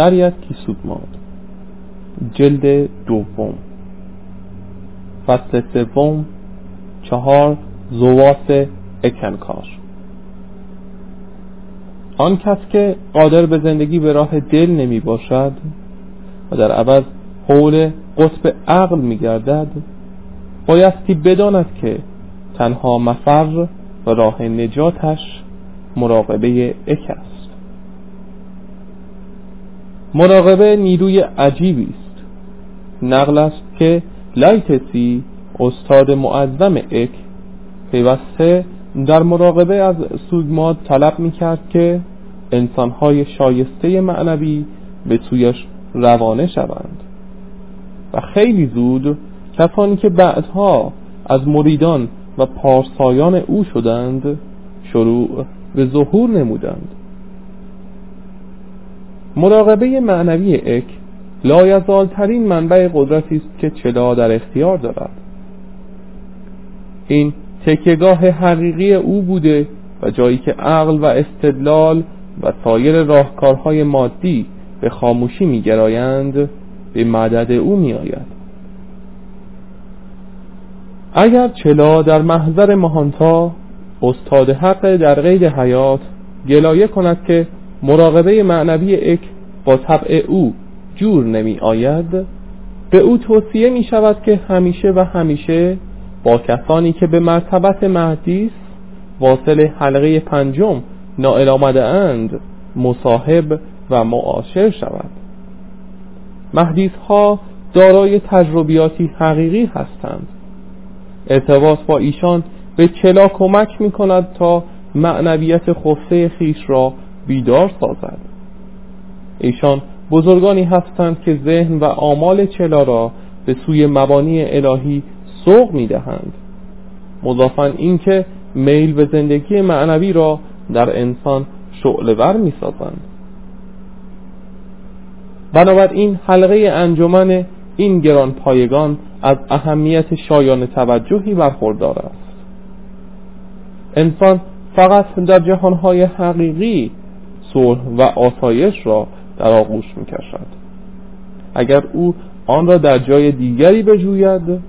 شریعت کی سودماد جلد دوم. فصل سوم چهار زواس اکنکار. آن کس که قادر به زندگی به راه دل نمی باشد و در عوض حول قطب عقل می گردد بایستی بداند که تنها مفر و راه نجاتش مراقبه اک است. مراقبه نیروی عجیبی است. نقل است که لایتسی استاد معظم اک پیوسته در مراقبه از سوگماد طلب می کرد که انسانهای شایسته معنوی به سویش روانه شوند. و خیلی زود کسانی که بعدها از مریدان و پارسایان او شدند شروع به ظهور نمودند. مراقبه معنوی اک لایزالترین منبع قدرتی است که چلا در اختیار دارد. این تکیگاه حقیقی او بوده و جایی که عقل و استدلال و سایر راهکارهای مادی به خاموشی میگرایند به مدد او میآید. اگر چلا در محضر مهانتا استاد حق در قید حیات گلایه کند که مراقبه معنوی اک با طبع او جور نمی آید. به او توصیه می شود که همیشه و همیشه با کسانی که به مرتبت مهدیس واصل حلقه پنجم نائل آمده اند مصاحب و معاشر شود. مهدیس ها دارای تجربیاتی حقیقی هستند. ارتباط با ایشان به چلا کمک می کند تا معنویت خفته خیش را بیدار سازد. ایشان بزرگانی هستند که ذهن و آمال چلا را به سوی مبانی الهی سوق می دهند مضافا اینکه میل به زندگی معنوی را در انسان شعلور می سازند بنابراین حلقه انجمن این گران پایگان از اهمیت شایان توجهی برخوردار است. انسان فقط در جهانهای حقیقی صلح و آسایش را در آغوش می کشد اگر او آن را در جای دیگری بجوید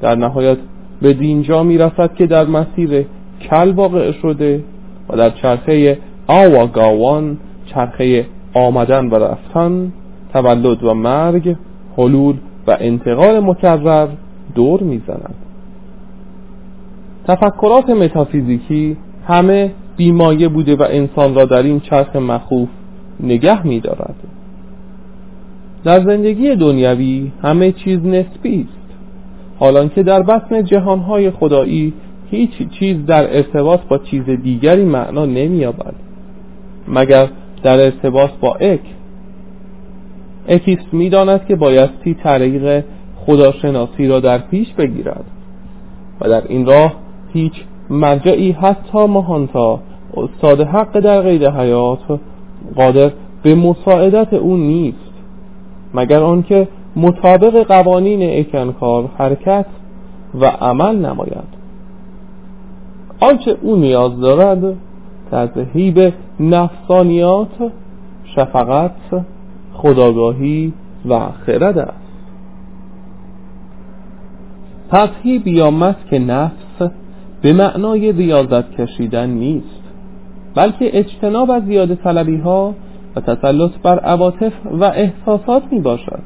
در نهایت به دینجا می رسد که در مسیر کل واقع شده و در چرخه آواگاوان چرخه آمدن و رفتن تولد و مرگ حلول و انتقال مکرر دور می‌زند. تفکرات متافیزیکی همه بیمایه بوده و انسان را در این چرخ مخوف نگه می دارد در زندگی دنیوی همه چیز نسبی است. حالان که در بطن جهانهای خدایی هیچ چیز در ارتباط با چیز دیگری معنا نمییابد. مگر در ارتباط با اک؟ اکیست می‌داند که بایستی طریق خداشناسی را در پیش بگیرد و در این راه هیچ مرجعی حتی مهانتا استاد حق در غیر حیات قادر به مساعدت او نیست. مگر آنکه مطابق قوانین اکنکار حرکت و عمل نماید. آنچه او نیاز دارد تذهیب نفسانیات شفقت خداگاهی و خرد است. تذهیب یا مسک نفس به معنای ریاضت کشیدن نیست بلکه اجتناب از زیاده طلبی ها و تسلط بر عواطف و احساسات می باشد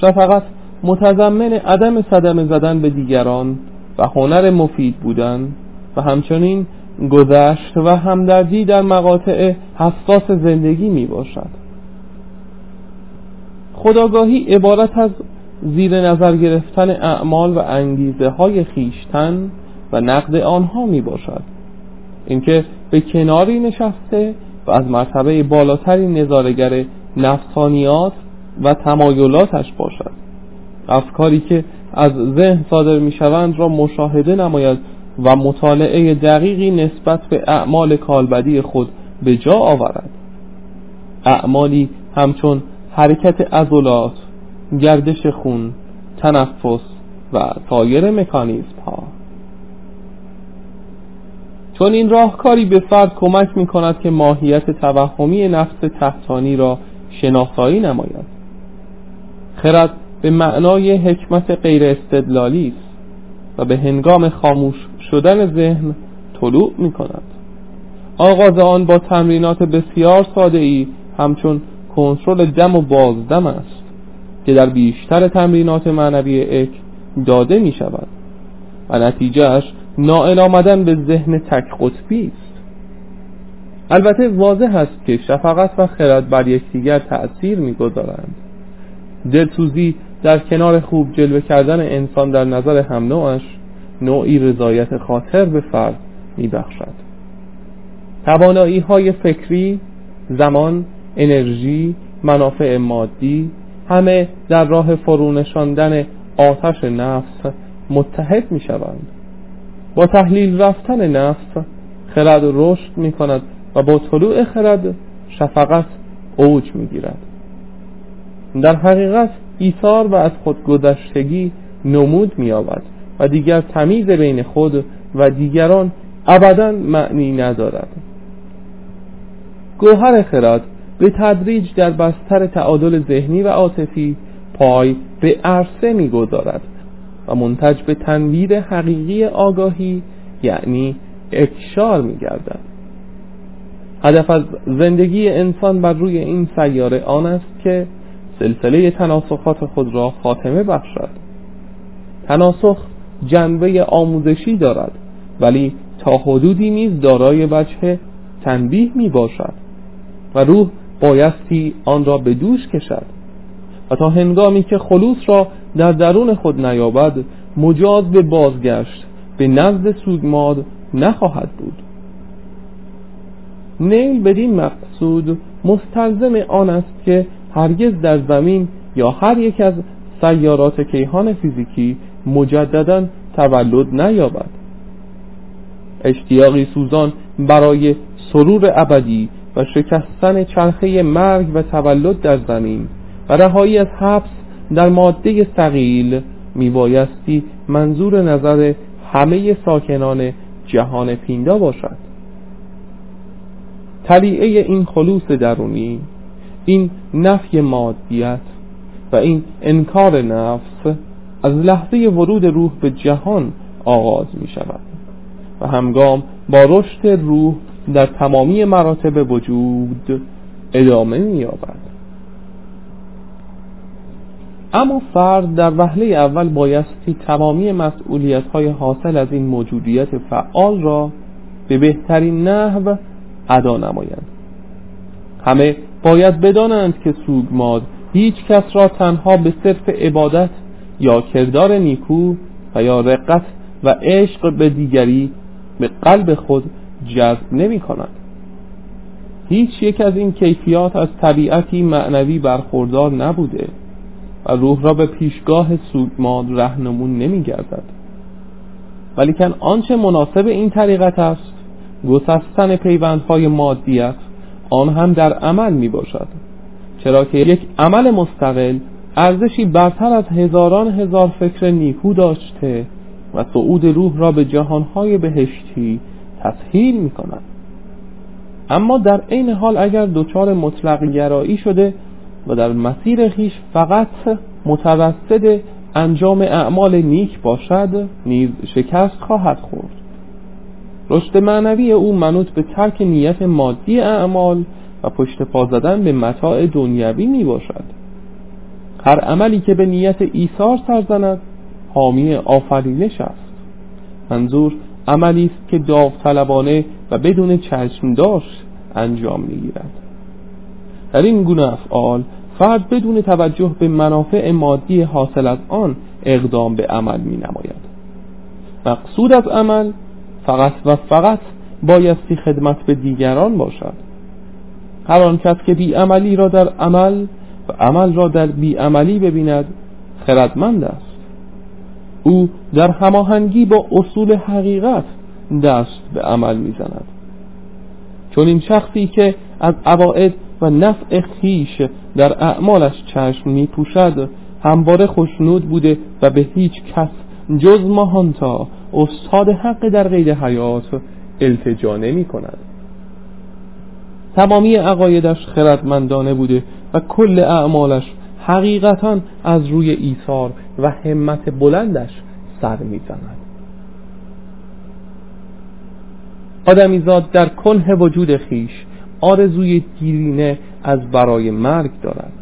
شفقت متضمن عدم صدمه زدن به دیگران و هنر مفید بودن و همچنین گذشت و همدردی در مقاطع حساس زندگی می باشد خداگاهی عبارت از زیر نظر گرفتن اعمال و انگیزه های خیشتن و نقد آنها می باشد اینکه به کناری نشسته و از مرتبه بالاتری نظارگر نفسانیات و تمایلاتش باشد. افکاری که از ذهن صادر می شوند را مشاهده نماید و مطالعه دقیقی نسبت به اعمال کالبدی خود به جا آورد. اعمالی همچون حرکت عضلات گردش خون تنفس و سایر مکانیزم ها چون این راهکاری به فرد کمک می کند که ماهیت توهمی نفس تحتانی را شناسایی نماید. خرد به معنای حکمت غیر استدلالی است و به هنگام خاموش شدن ذهن طلوع می کند آغاز آن با تمرینات بسیار ساده ای همچون کنترل دم و بازدم است که در بیشتر تمرینات معنوی اک داده می شود و نتیجهش نائل آمدن به ذهن تک قطبی است. البته واضح است که شفقت و خرد بر یکدیگر تأثیر می‌گذارند. دلسوزی در کنار خوب جلوه کردن انسان در نظر هم نوعش نوعی رضایت خاطر به فرد میبخشد. توانایی های فکری زمان انرژی منافع مادی همه در راه فرونشاندن آتش نفس متحد می شوند با تحلیل رفتن نفس خرد رشد می کند و با طلوع خرد شفقت اوج می گیرد در حقیقت ایثار و از خودگذشتگی نمود می و دیگر تمیز بین خود و دیگران ابدا معنی ندارد. گوهر خرد به تدریج در بستر تعادل ذهنی و عاطفی پای به عرصه می‌گذارد. و منتج به تنویر حقیقی آگاهی یعنی اکشار میگردد. هدف از زندگی انسان بر روی این سیاره آن است که سلسله تناسخات خود را خاتمه بخشد. تناسخ جنبه آموزشی دارد ولی تا حدودی نیز دارای وجه تنبیه می باشد و روح بایستی آن را به دوش کشد. و تا هنگامی که خلوص را در درون خود نیابد مجاز به بازگشت به نزد سوگماد نخواهد بود. نیل بدین مقصود مستلزم آن است که هرگز در زمین یا هر یک از سیارات کیهان فیزیکی مجددا تولد نیابد. اشتیاقی سوزان برای سرور ابدی و شکستن چرخه مرگ و تولد در زمین و رهایی از حبس در ماده سقیل میبایستی منظور نظر همه ساکنان جهان پیندا باشد. طلیعه این خلوص درونی این نفی مادیت و این انکار نفس از لحظه ورود روح به جهان آغاز می شود و همگام با رشد روح در تمامی مراتب وجود ادامه می یابد اما فرد در وهله اول بایستی تمامی مسئولیت های حاصل از این موجودیت فعال را به بهترین نحو ادا نمایند. همه باید بدانند که سوگماد هیچ کس را تنها به صرف عبادت یا کردار نیکو و یا رقت و عشق به دیگری به قلب خود جذب نمی کند. هیچ یک از این کیفیات از طبیعتی معنوی برخوردار نبوده. و روح را به پیشگاه سوگماد رهنمون نمی گردد ولیکن آنچه مناسب این طریقت است گسستن پیوندهای مادیت آن هم در عمل می باشد چرا که یک عمل مستقل ارزشی برتر از هزاران هزار فکر نیکو داشته و صعود روح را به جهانهای بهشتی تسهیل می کند اما در عین حال اگر دچار مطلق گرایی شده و در مسیر خیش فقط متوسط انجام اعمال نیک باشد نیز شکست خواهد خورد. رشد معنوی او منوط به ترک نیت مادی اعمال و پشت پا زدن به متاع دنیوی می باشد. هر عملی که به نیت ایثار سرزند حامی آفرینش است. منظور عملی است که داوطلبانه و بدون چشم داشت انجام می‌گیرد. در این گونه افعال فرد بدون توجه به منافع مادی حاصل از آن اقدام به عمل می نماید مقصود از عمل فقط و فقط بایستی خدمت به دیگران باشد. هر آن کس که بیعملی را در عمل و عمل را در بیعملی ببیند خردمند است. او در هماهنگی با اصول حقیقت دست به عمل می‌زند. چون این شخصی که از عواعد و نفع خیش در اعمالش چشم می پوشد همواره خوشنود بوده و به هیچ کس جز ماهانتا استاد حق در قید حیات التجا نمی کند تمامی عقایدش خردمندانه بوده و کل اعمالش حقیقتا از روی ایثار و همت بلندش سر می‌زند. آدمیزاد در کنه وجود خیش آرزوی دیرینه از برای مرگ دارد.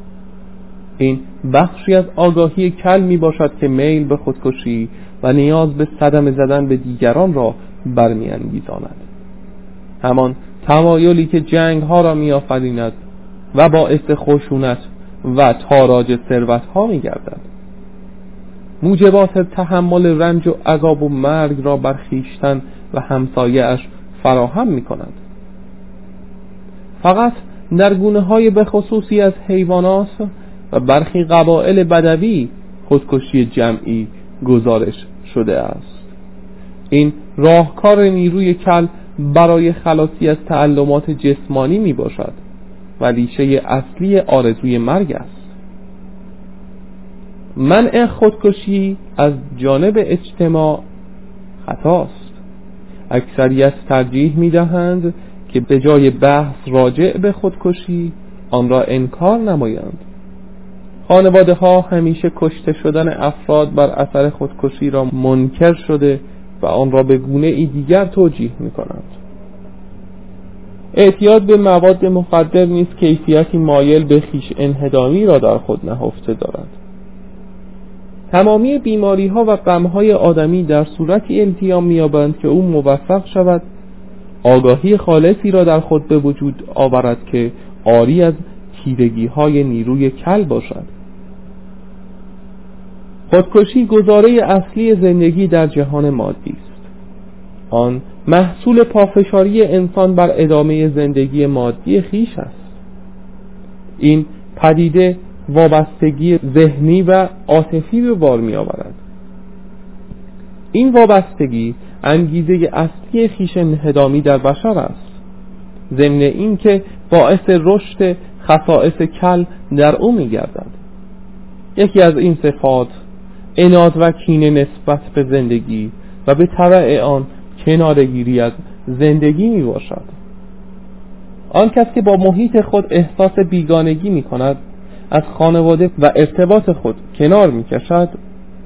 این بخشی از آگاهی کل می باشد که میل به خودکشی و نیاز به صدم زدن به دیگران را برمیانگیزاند. همان تمایلی که جنگ ها را میآفریند و باعث خشونت و تاراج ثروت ها می گردد موجبات تحمل رنج و عذاب و مرگ را برخیشتن و همسایه فراهم می کند فقط در گونه های به خصوصی از حیوانات و برخی قبایل بدوی خودکشی جمعی گزارش شده است. این راهکار نیروی کل برای خلاصی از تعلمات جسمانی می باشد و ریشه اصلی آرزوی مرگ است. منع خودکشی از جانب اجتماع خطاست. اکثریت ترجیح می دهند که به جای بحث راجع به خودکشی آن را انکار نمایند. خانواده ها همیشه کشته شدن افراد بر اثر خودکشی را منکر شده و آن را به گونه ای دیگر توجیه می کنند اعتیاد به مواد مخدر نیز کیفیتی مایل به خیش انهدامی را در خود نهفته دارد. تمامی بیماری ها و غم های آدمی در صورتی التیام میابند که او موفق شود آگاهی خالصی را در خود به وجود آورد که آری از تیرگی های نیروی کل باشد. خودکشی گزاره اصلی زندگی در جهان مادی است. آن محصول پافشاری انسان بر ادامه زندگی مادی خیش است. این پدیده وابستگی ذهنی و عاطفی به بار می آورد این وابستگی انگیزه اصلی خیش انهدامی در بشر است. ضمن اینکه باعث رشد خصائص کل در او می گردد یکی از این صفات اناد و کینه نسبت به زندگی و به طبع آن کنارگیری از زندگی می باشد آن کس که با محیط خود احساس بیگانگی می کند از خانواده و ارتباط خود کنار می کشد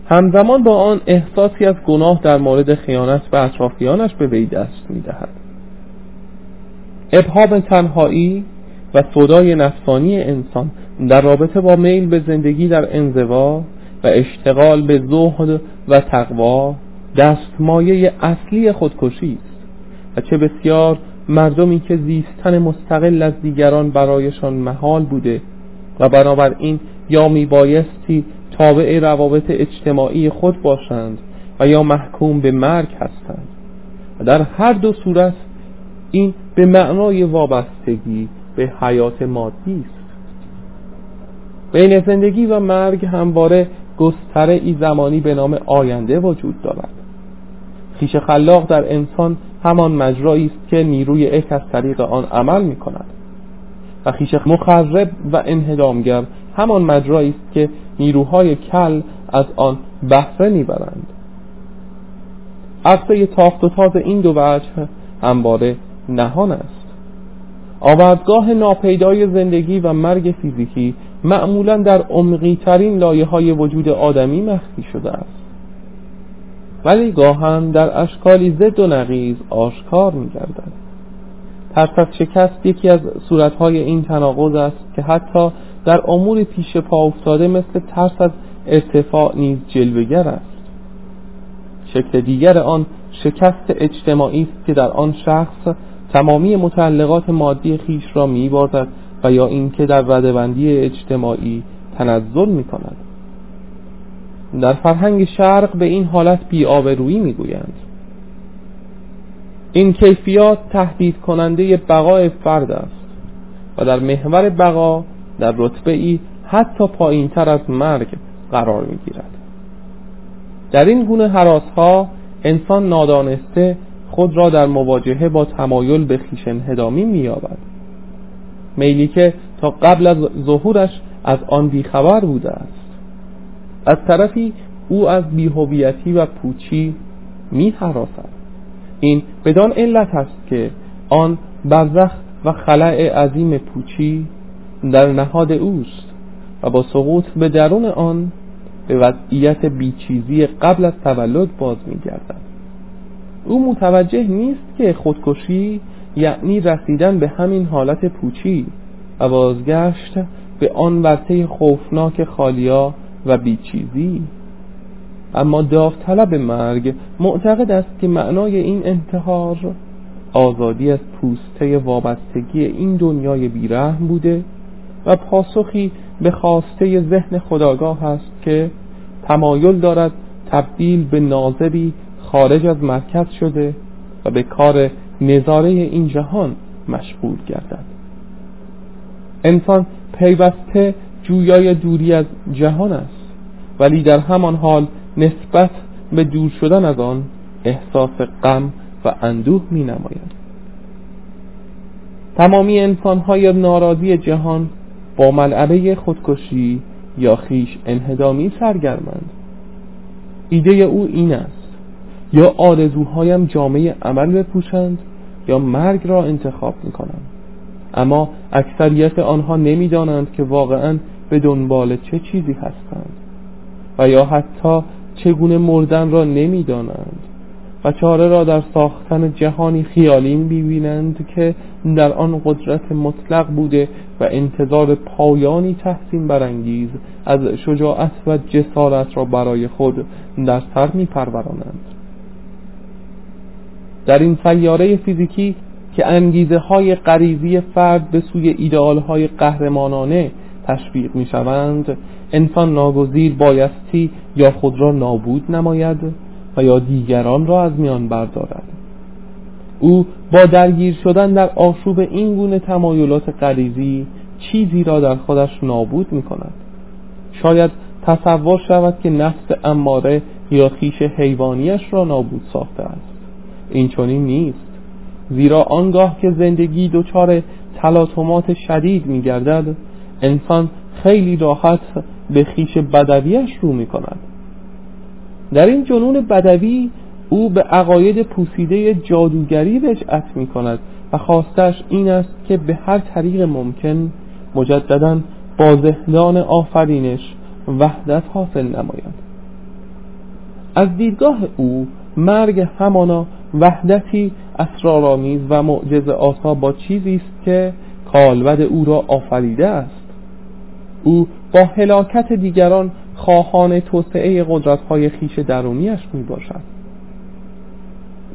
همزمان با آن احساسی از گناه در مورد خیانت به اطرافیانش به وی دست می دهد ابهام تنهایی و صدای نفسانی انسان در رابطه با میل به زندگی در انزوا و اشتغال به زهد و تقوا دستمایه اصلی خودکشی است و چه بسیار مردمی که زیستن مستقل از دیگران برایشان محال بوده و بنابراین یا میبایستی تابع روابط اجتماعی خود باشند و یا محکوم به مرگ هستند. و در هر دو صورت این به معنای وابستگی به حیات مادی است. بین زندگی و مرگ همواره گستره ای زمانی به نام آینده وجود دارد. خیش خلاق در انسان همان مجرایی است که نیروی اک از طریق آن عمل می کند و خیش مخرب و انهدامگر همان مجرایی است که نیروهای کل از آن بهره می‌برند. عرصه تاخت و تاز این دو وجه همواره نهان است. آوردگاه ناپیدای زندگی و مرگ فیزیکی معمولا در عمقی ترین لایه های وجود آدمی مخفی شده است. ولی گاهن در اشکالی زد و نقیز آشکار می گردد ترس از شکست یکی از صورتهای این تناقض است که حتی در امور پیش پا افتاده مثل ترس از ارتفاع نیز جلوگر است. شکل دیگر آن شکست اجتماعی است که در آن شخص تمامی متعلقات مادی خیش را میبازد و یا اینکه در ردبندی اجتماعی تنزل می کند در فرهنگ شرق به این حالت بیآبرویی می‌گویند. این کیفیات تهدید کننده بقای فرد است و در محور بقا در رتبه ای حتی پایین تر از مرگ قرار می گیرد در این گونه حراس ها انسان نادانسته خود را در مواجهه با تمایل به خیش انهدامی می یابد میلی که تا قبل از ظهورش از آن بیخبر بوده است. از طرفی او از بیهویتی و پوچی می حراسد این بدان علت است که آن برزخ و خلع عظیم پوچی در نهاد اوست و با سقوط به درون آن به وضعیت بیچیزی قبل از تولد باز میگردد. او متوجه نیست که خودکشی یعنی رسیدن به همین حالت پوچی و بازگشت به آن ورطه خوفناک خالیا و بیچیزی. اما داوطلب مرگ معتقد است که معنای این انتحار آزادی از پوسته وابستگی این دنیای بیرحم بوده و پاسخی به خواسته ذهن خداگاه است که تمایل دارد تبدیل به ناظری خارج از مرکز شده و به کار نظاره این جهان مشغول گردد. انسان پیوسته جویای دوری از جهان است ولی در همان حال نسبت به دور شدن از آن احساس غم و اندوه می نماید تمامی انسانهای ناراضی جهان با ملعبه خودکشی یا خیش انهدامی سرگرمند. ایده او این است. یا آرزوهایم جامعه عمل بپوشند یا مرگ را انتخاب می کنند اما اکثریت آنها نمی‌دانند که واقعا به دنبال چه چیزی هستند و یا حتی چگونه مردن را نمی‌دانند. و چاره را در ساختن جهانی خیالی ببینند که در آن قدرت مطلق بوده و انتظار پایانی تحسین برانگیز از شجاعت و جسارت را برای خود در سر میپرورانند. در این سیاره فیزیکی که انگیزه های غریزی فرد به سوی ایدئال های قهرمانانه تشویق می شوند انسان ناگزیر بایستی یا خود را نابود نماید. و یا دیگران را از میان بردارد. او با درگیر شدن در آشوب این گونه تمایلات غریزی چیزی را در خودش نابود می کند شاید تصور شود که نفس اماره یا خیش حیوانیش را نابود ساخته است. این چنین نیست. زیرا آنگاه که زندگی دچار تلاطمات شدید می گردد انسان خیلی راحت به خیش بدویش رو می کند در این جنون بدوی او به عقاید پوسیده جادوگری رجعت می کند و خواستش این است که به هر طریق ممکن مجددا با ذهنان آفرینش وحدت حاصل نماید. از دیدگاه او مرگ همانا وحدتی اسرارآمیز و معجز آسا با چیزی است که کالبد او را آفریده است. او با هلاکت دیگران خواهان توسعه قدرت‌های خیش درونیش می باشد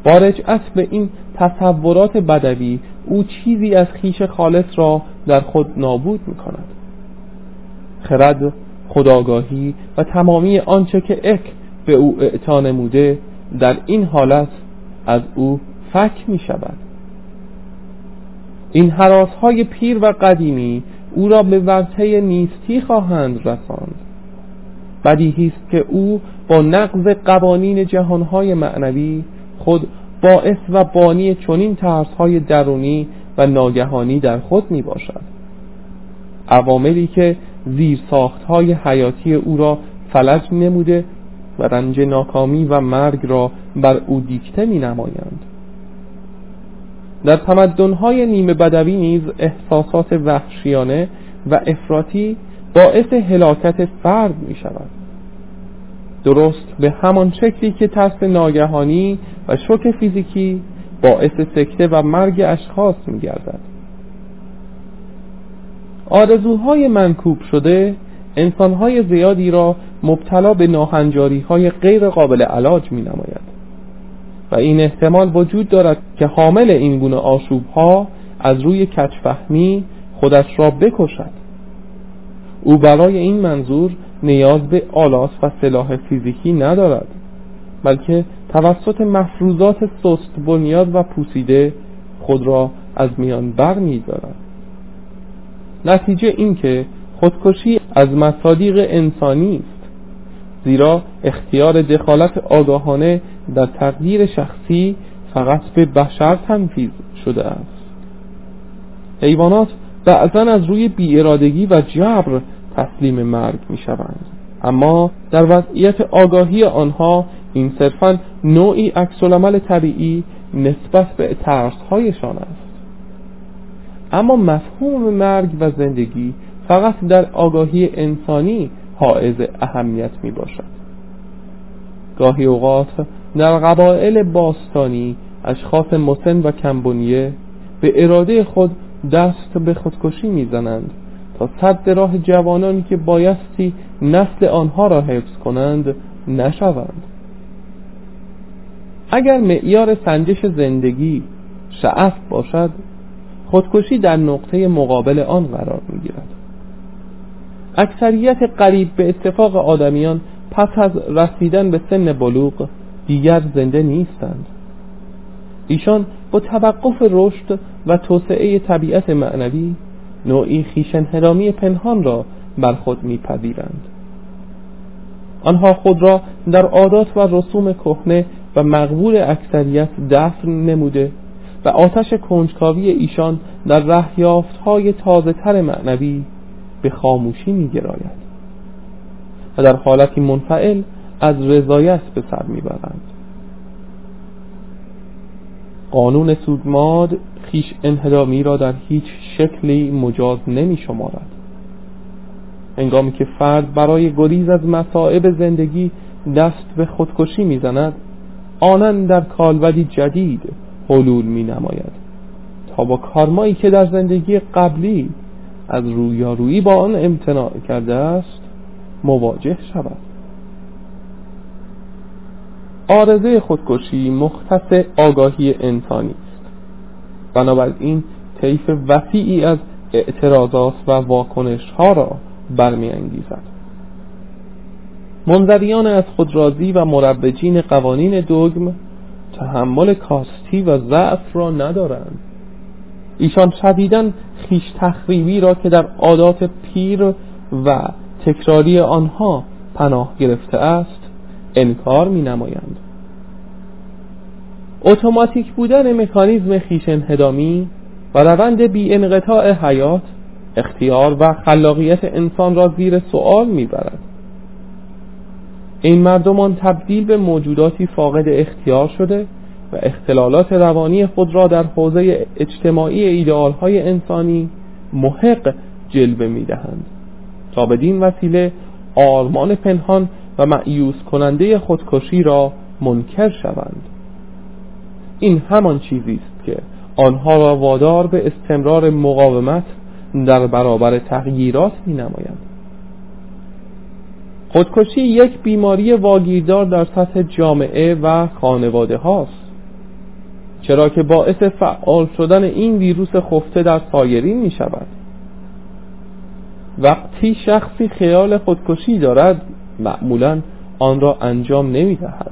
با رجعت به این تصورات بدوی او چیزی از خیش خالص را در خود نابود می کند خرد خداگاهی و تمامی آنچه که اک به او اعطا نموده در این حالت از او فک می شود این حراس های پیر و قدیمی او را به ورطه نیستی خواهند رساند. بدیهی است که او با نقض قوانین جهانهای معنوی خود باعث و بانی چنین ترسهای درونی و ناگهانی در خود می باشد عواملی که زیر های حیاتی او را فلج نموده و رنج ناکامی و مرگ را بر او دیکته می نمایند در تمدنهای نیمه بدوی نیز احساسات وحشیانه و افراطی باعث هلاکت فرد می شود درست به همان شکلی که ترس ناگهانی و شوک فیزیکی باعث سکته و مرگ اشخاص می گردد آرزوهای منکوب شده انسانهای زیادی را مبتلا به ناهنجاری های غیر قابل علاج می نماید و این احتمال وجود دارد که حامل این گونه آشوب ها از روی کچفهمی خودش را بکشد. او برای این منظور نیاز به آلاس و سلاح فیزیکی ندارد بلکه توسط مفروضات سست بنیاد و پوسیده خود را از میان بر میدارد نتیجه این که خودکشی از مصادیق انسانی است زیرا اختیار دخالت آگاهانه در تقدیر شخصی فقط به بشر تنفیذ شده است. حیوانات بعضا از روی بیارادگی و جبر تسلیم مرگ می شوند اما در وضعیت آگاهی آنها این صرفا نوعی عکسالعمل طبیعی نسبت به ترسهایشان است. اما مفهوم مرگ و زندگی فقط در آگاهی انسانی حائز اهمیت می باشد گاهی اوقات در قبایل باستانی اشخاص مسن و کمبونیه به اراده خود دست به خودکشی می‌زنند. تا صد راه جوانانی که بایستی نسل آنها را حفظ کنند نشوند. اگر معیار سنجش زندگی شعف باشد خودکشی در نقطه مقابل آن قرار می‌گیرد. اکثریت قریب به اتفاق آدمیان پس از رسیدن به سن بلوغ دیگر زنده نیستند. ایشان با توقف رشد و توسعه طبیعت معنوی نوعی خیشنهرامی پنهان را بر خود میپذیرند. آنها خود را در عادات و رسوم کهنه و مقبول اکثریت دفن نموده و آتش کنجکاوی ایشان در رهیافت های تازه تر معنوی به خاموشی می گراید و در حالتی منفعل از رضایت به سر می‌برند. قانون سودماد خیش انهدامی را در هیچ شکلی مجاز نمی شمارد. انگامی که فرد برای گریز از مصائب زندگی دست به خودکشی می‌زند آنن در کالبدی جدید حلول می نماید تا با کارمایی که در زندگی قبلی از رویارویی با آن امتناع کرده است مواجه شود. آرزه خودکشی مختص آگاهی انسانی بنابراین طیف وسیعی از اعتراضات و واکنش ها را برمیانگیزد. منظریان از خودرازی و مروجین قوانین دوگم تحمل کاستی و ضعف را ندارند. ایشان شدیدن خیش تخریبی را که در عادات پیر و تکراری آنها پناه گرفته است انکار می نمایند اتوماتیک بودن مکانیزم خیش انهدامی و روند بی انقطاع حیات اختیار و خلاقیت انسان را زیر سؤال می‌برد. این مردمان تبدیل به موجوداتی فاقد اختیار شده و اختلالات روانی خود را در حوزه اجتماعی ایدئال های انسانی محق جلوه می دهند تا بدین وسیله آرمان پنهان و معیوس کننده خودکشی را منکر شوند. این همان چیزی است که آنها را وادار به استمرار مقاومت در برابر تغییرات می نمایند خودکشی یک بیماری واگیردار در سطح جامعه و خانواده هاست. چرا که باعث فعال شدن این ویروس خفته در سایرین می شود وقتی شخصی خیال خودکشی دارد معمولا آن را انجام نمی دهد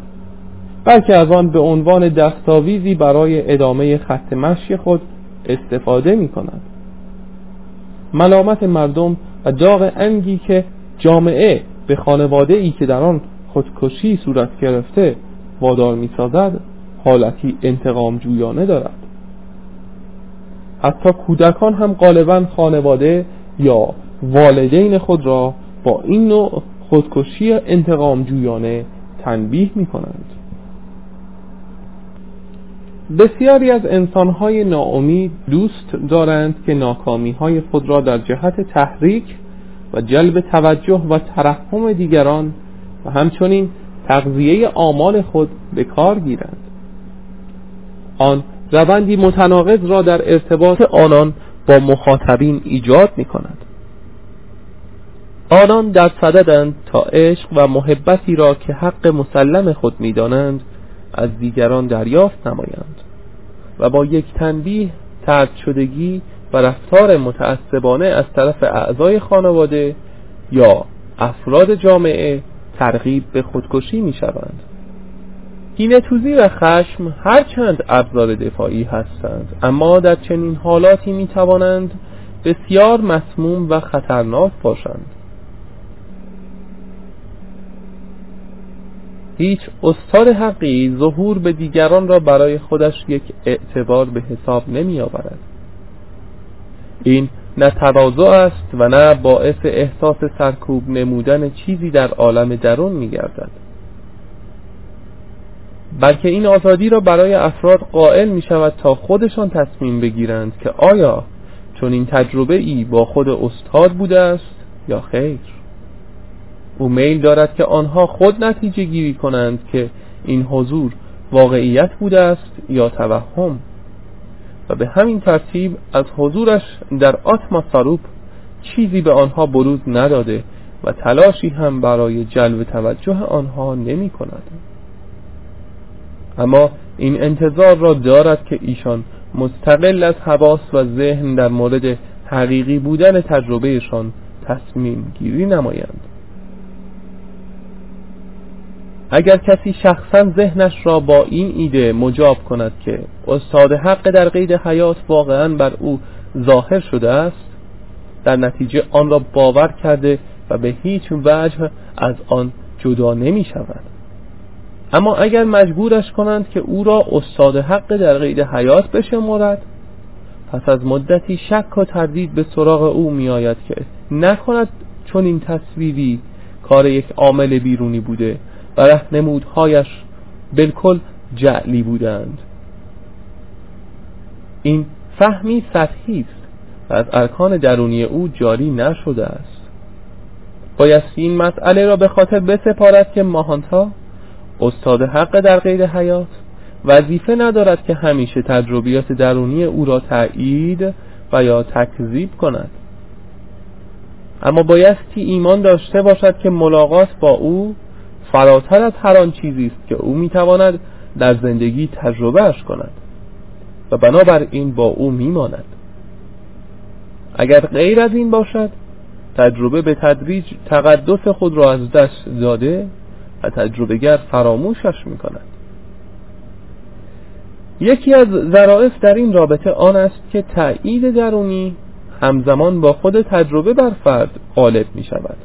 بلکه از آن به عنوان دستاویزی برای ادامه خط مشی خود استفاده می کند ملامت مردم و داغ انگی که جامعه به خانواده ای که در آن خودکشی صورت گرفته وادار می سازد حالتی انتقام جویانه دارد. حتی کودکان هم غالبا خانواده یا والدین خود را با این نوع خودکشی انتقام جویانه تنبیه می کنند بسیاری از انسانهای ناامید دوست دارند که ناکامی های خود را در جهت تحریک و جلب توجه و ترحم دیگران و همچنین تغذیه آمال خود به کار گیرند. آن روندی متناقض را در ارتباط آنان با مخاطبین ایجاد می کند آنان در صددند تا عشق و محبتی را که حق مسلم خود می دانند از دیگران دریافت نمایند. و با یک تنبیه ترد شدگی و رفتار متعصبانه از طرف اعضای خانواده یا افراد جامعه ترغیب به خودکشی می شوند توزی و خشم هرچند ابزار دفاعی هستند اما در چنین حالاتی می توانند بسیار مسموم و خطرناک باشند. هیچ استاد حقی ظهور به دیگران را برای خودش یک اعتبار به حساب نمی آورد این نه تواضع است و نه باعث احساس سرکوب نمودن چیزی در عالم درون می گردد بلکه این آزادی را برای افراد قائل می شود تا خودشان تصمیم بگیرند که آیا چون این تجربه ای با خود استاد بوده است یا خیر. او میل دارد که آنها خود نتیجه گیری کنند که این حضور واقعیت بوده است یا توهم. و به همین ترتیب از حضورش در آتما ساروپ چیزی به آنها بروز نداده و تلاشی هم برای جلب توجه آنها نمی کند. اما این انتظار را دارد که ایشان مستقل از حواس و ذهن در مورد حقیقی بودن تجربهشان تصمیم گیری نمایند. اگر کسی شخصا ذهنش را با این ایده مجاب کند که استاد حق در قید حیات واقعا بر او ظاهر شده است در نتیجه آن را باور کرده و به هیچ وجه از آن جدا نمی شود. اما اگر مجبورش کنند که او را استاد حق در قید حیات بشمارد پس از مدتی شک و تردید به سراغ او می آید که نکند چون این تصویری کار یک عامل بیرونی بوده و رهنمودهایش بالکل جعلی بودند. این فهمی سطحی است و از ارکان درونی او جاری نشده است. بایستی این مسئله را به خاطر بسپارد که ماهانتا استاد حق در غیر حیات وظیفه ندارد که همیشه تجربیات درونی او را تایید و یا تکذیب کند. اما بایستی ایمان داشته باشد که ملاقات با او فراتر از هر آن چیزی است که او می‌تواند در زندگی تجربهش کند و بنابراین با او میماند. اگر غیر از این باشد تجربه به تدریج تقدس خود را از دست داده و تجربهگر فراموشش می کند یکی از ذرائف در این رابطه آن است که تأیید درونی همزمان با خود تجربه بر فرد غالب می شود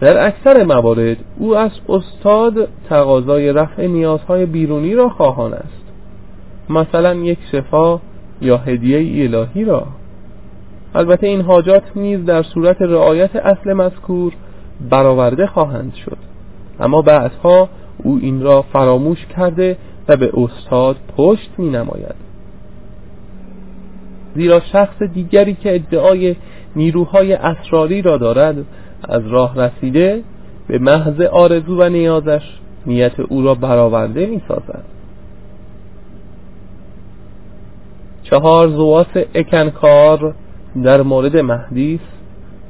در اکثر موارد او از استاد تقاضای رفع نیازهای بیرونی را خواهان است. مثلا یک شفا یا هدیه الهی را. البته این حاجات نیز در صورت رعایت اصل مذکور برآورده خواهند شد. اما بعدها او این را فراموش کرده و به استاد پشت می نماید زیرا شخص دیگری که ادعای نیروهای اسراری را دارد از راه رسیده به محض آرزو و نیازش نیت او را برآورده می سازد چهار زواس اکنکار در مورد مهدیس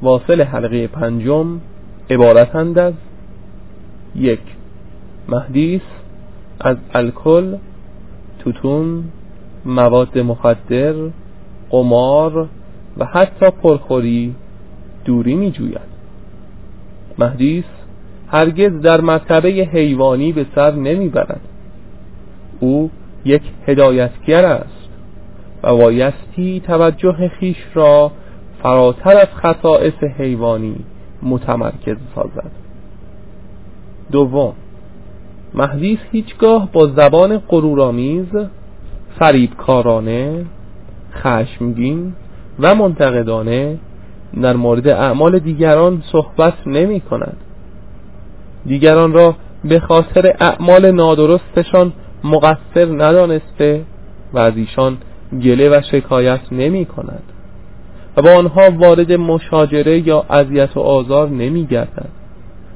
واصل حلقه پنجم عبارتند از یک مهدیس از الکل توتون مواد مخدر قمار و حتی پرخوری دوری می جوید مهدیس هرگز در مرتبه حیوانی به سر نمی برد او یک هدایتگر است و بایستی توجه خیش را فراتر از خصائص حیوانی متمرکز سازد. دوم مهدیس هیچگاه با زبان غرورآمیز فریبکارانه خشمگین و منتقدانه در مورد اعمال دیگران صحبت نمی کند. دیگران را به خاطر اعمال نادرستشان مقصر ندانسته و از ایشان گله و شکایت نمی کند. و با آنها وارد مشاجره یا اذیت و آزار نمی گردد.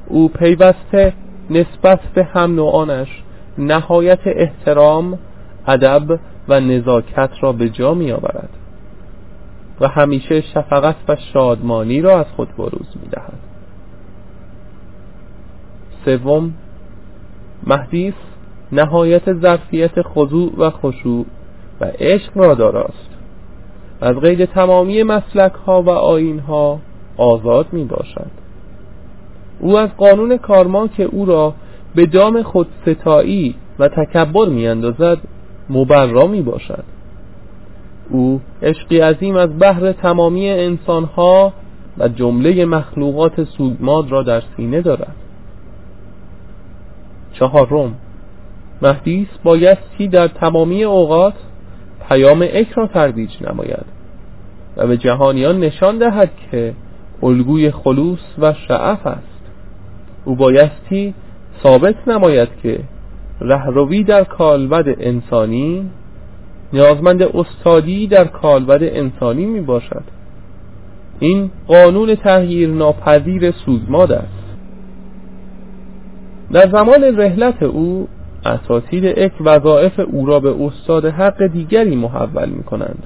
او پیوسته نسبت به هم نوعانش نهایت احترام ادب و نزاکت را به جا می آورد. و همیشه شفقت و شادمانی را از خود بروز می دهد سوم مهدیس نهایت ظرفیت خضوع و خشوع و عشق را داراست. از قید تمامی مسلک ها و آین ها آزاد می باشد او از قانون کارما که او را به دام خودستایی و تکبر می اندازد مبرا می باشد او عشقی عظیم از بحر تمامی انسانها و جمله مخلوقات سودماد را در سینه دارد. چهارم مهدیس بایستی در تمامی اوقات پیام اک را ترویج نماید و به جهانیان نشان دهد که الگوی خلوص و شعف است. او بایستی ثابت نماید که رهروی در کالبد انسانی نیازمند استادی در کالبد انسانی می باشد این قانون تغییر ناپذیر سوگماد است. در زمان رحلت او اساتید اک وظائف او را به استاد حق دیگری محول می کنند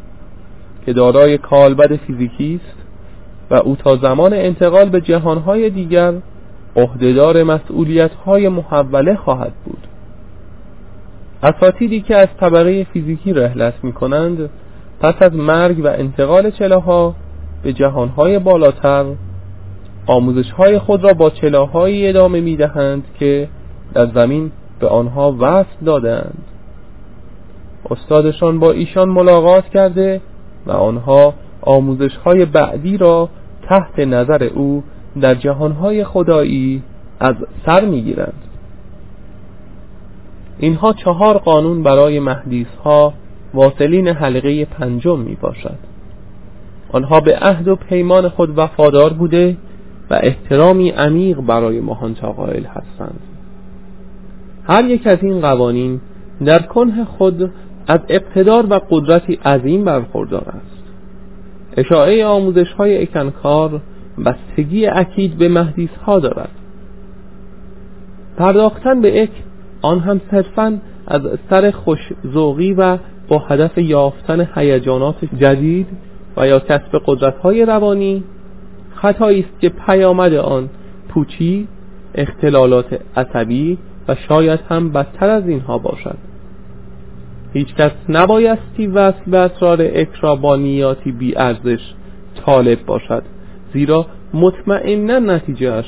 که دارای کالبد فیزیکی است و او تا زمان انتقال به جهانهای دیگر عهدهدار مسئولیتهای محوله خواهد بود. اساتیدی که از طبقه فیزیکی رحلت می کنند پس از مرگ و انتقال چلاها به جهانهای بالاتر آموزشهای خود را با چلاهایی ادامه می دهند که در زمین به آنها وصل دادند استادشان با ایشان ملاقات کرده و آنها آموزشهای بعدی را تحت نظر او در جهانهای خدایی از سر می‌گیرند. اینها چهار قانون برای مهدیس ها واصلین حلقه پنجم می باشد آنها به عهد و پیمان خود وفادار بوده و احترامی عمیق برای ماهانتا قائل هستند. هر یک از این قوانین در کنه خود از اقتدار و قدرتی عظیم برخوردار است. اشاعه آموزش های اکنکار بستگی اکید به مهدیس ها دارد. پرداختن به اک آن هم صرفا از سر خوشزوقی و با هدف یافتن هیجانات جدید و یا کسب قدرت های روانی خطایی است که پیامد آن پوچی اختلالات عصبی و شاید هم بدتر از اینها باشد. هیچ کس نبایستی وصل به اسرار اکرا با نیاتی بی ارزش طالب باشد زیرا مطمئنا نتیجهش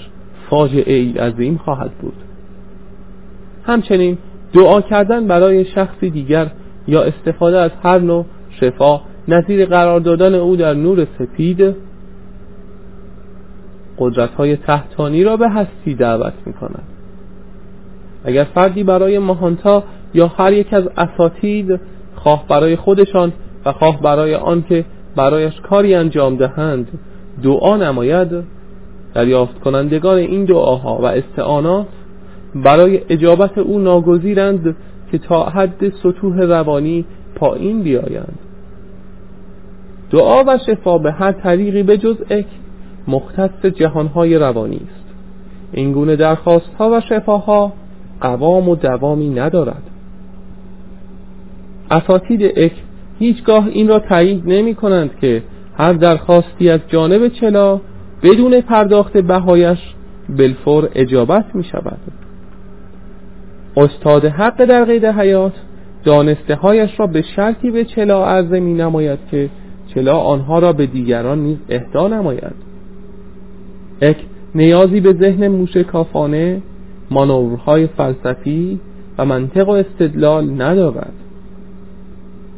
فاجعه ای عظیم خواهد بود. همچنین دعا کردن برای شخصی دیگر یا استفاده از هر نوع شفا نظیر قرار دادن او در نور سپید قدرت های تحتانی را به هستی دعوت می کند اگر فردی برای ماهانتا یا هر یک از اساتید خواه برای خودشان و خواه برای آنکه برایش کاری انجام دهند دعا نماید دریافت کنندگان این دعاها و استعانات برای اجابت او ناگزیرند که تا حد سطوح روانی پایین بیایند. دعا و شفا به هر طریقی به جز اک مختص جهانهای روانی است. این گونه درخواست ها و شفاها قوام و دوامی ندارد. اساتید اک هیچگاه این را تایید نمی کنند که هر درخواستی از جانب چلا بدون پرداخت بهایش بلفور اجابت می شود. استاد حق در قید حیات دانسته هایش را به شرطی به چلا عرضه می نماید که چلا آنها را به دیگران نیز اهدا نماید. اک نیازی به ذهن موشکافانه مانورهای فلسفی و منطق و استدلال ندارد.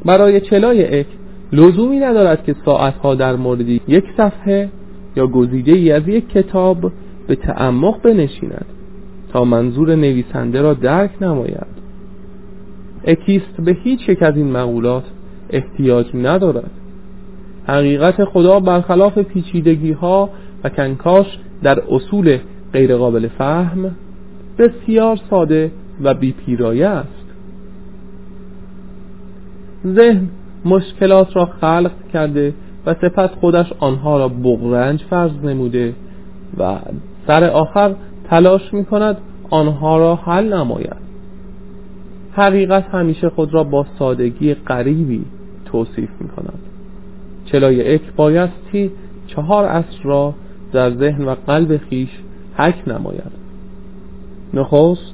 برای چلای اک لزومی ندارد که ساعتها در مورد یک صفحه یا گزیده ای از یک کتاب به تعمق بنشیند. تا منظور نویسنده را درک نماید. اکیست به هیچ یک از این مقولات احتیاج ندارد. حقیقت خدا برخلاف پیچیدگی ها و کنکاش در اصول غیرقابل فهم بسیار ساده و بیپیرایه است. ذهن مشکلات را خلق کرده و سپس خودش آنها را بغرنج فرض نموده و سر آخر تلاش می کند آنها را حل نماید. حقیقت همیشه خود را با سادگی قریبی توصیف می کند چلای اک بایستی چهار اصل را در ذهن و قلب خیش حک نماید. نخست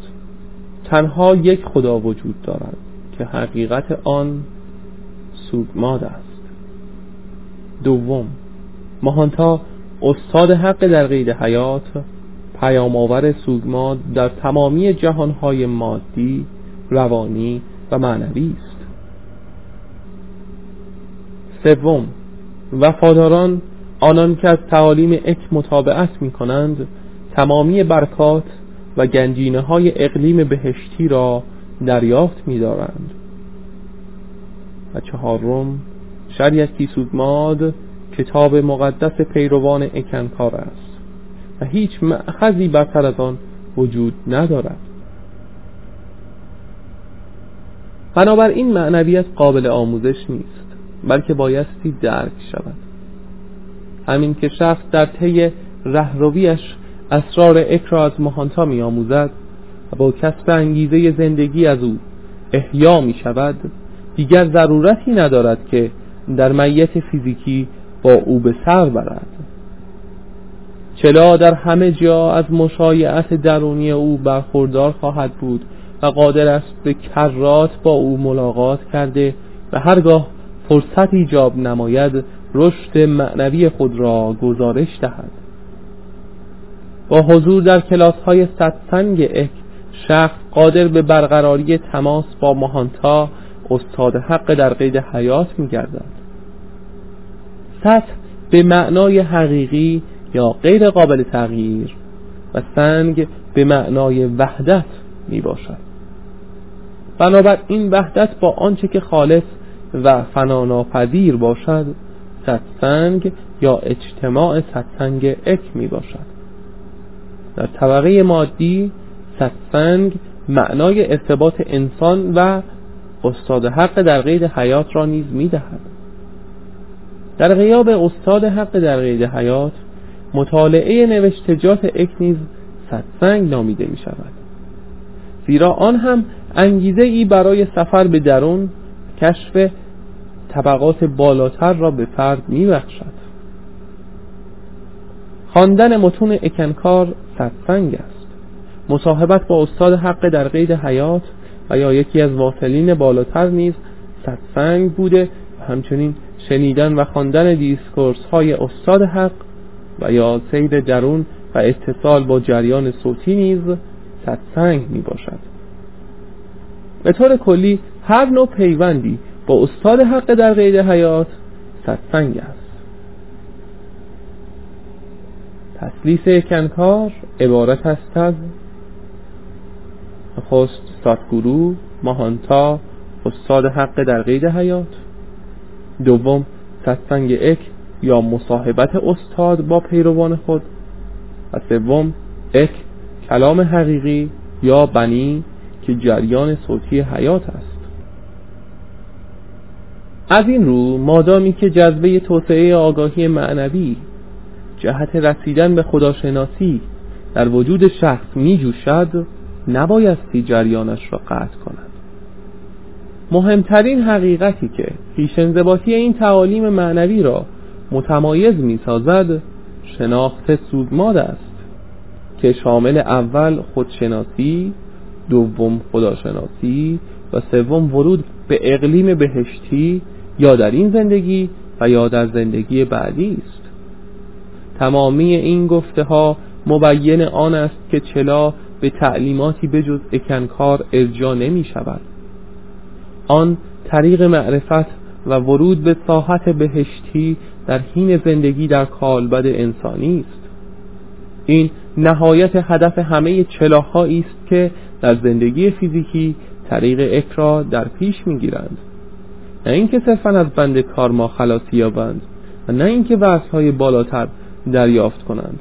تنها یک خدا وجود دارد که حقیقت آن سوگماد است. دوم ماهانتا استاد حق در قید حیات پیام آور سوگماد در تمامی جهانهای مادی روانی و معنوی است. سوم وفاداران آنان که از تعالیم اک مطابقت می کنند تمامی برکات و گنجینه های اقلیم بهشتی را دریافت می دارند و چهارم شریعتی سودماد کتاب مقدس پیروان اکنکار است. و هیچ معخذی برتر از آن وجود ندارد. بنابراین معنویت قابل آموزش نیست بلکه بایستی درک شود. همین که شخص در طی رهرویش اسرار اک را از مهانتا می آموزد و با کسب انگیزه زندگی از او احیا می شود دیگر ضرورتی ندارد که در میت فیزیکی با او به سر برد. چلا در همه جا از مشایعت درونی او برخوردار خواهد بود و قادر است به کرات با او ملاقات کرده و هرگاه فرصت ایجاب نماید رشد معنوی خود را گزارش دهد. با حضور در کلاس های ستسنگ اک شخص قادر به برقراری تماس با مهانتا استاد حق در قید حیات می گردد سطح به معنای حقیقی یا غیر قابل تغییر و سنگ به معنای وحدت می باشد بنابراین وحدت با آنچه که خالص و فناناپذیر باشد ستسنگ یا اجتماع ستسنگ اک می باشد در طبقه مادی ستسنگ معنای ارتباط انسان و استاد حق در قید حیات را نیز می دهد در غیاب استاد حق در قید حیات مطالعه نوشتجات اک نیز ستسنگ نامیده می شود زیرا آن هم انگیزه ای برای سفر به درون کشف طبقات بالاتر را به فرد می بخشد خواندن متون اکنکار ستسنگ است. مصاحبت با استاد حق در قید حیات و یا یکی از واصلین بالاتر نیز ستسنگ بوده و همچنین شنیدن و خواندن discourse های استاد حق و یا سید درون و اتصال با جریان صوتی نیز ستسنگ می باشد به طور کلی هر نوع پیوندی با استاد حق در قید حیات ستسنگ است. تسلیس کنکار عبارت است از نخست ساتگورو ماهانتا استاد حق در قید حیات. دوم ستسنگ اک یا مصاحبت استاد با پیروان خود. و سوم اک کلام حقیقی یا بنی که جریان صوتی حیات است. از این رو مادامی که جذبه توسعه آگاهی معنوی جهت رسیدن به خداشناسی در وجود شخص می جوشد نبایستی جریانش را قطع کند. مهمترین حقیقتی که پیشنزباتی این تعالیم معنوی را متمایز می سازد شناخت سوزماد است که شامل اول خودشناسی دوم خداشناسی و سوم ورود به اقلیم بهشتی یا در این زندگی و یا در زندگی بعدی است. تمامی این گفته ها مبین آن است که چلا به تعلیماتی بجز اکنکار ارجا نمی شود آن طریق معرفت و ورود به ساحت بهشتی در حین زندگی در کالبد انسانی است. این نهایت هدف همه چلاهایی است که در زندگی فیزیکی طریق اکرا در پیش می‌گیرند. نه اینکه صرفا از بند کار ما خلاصی یابند و نه اینکه های بالاتر دریافت کنند.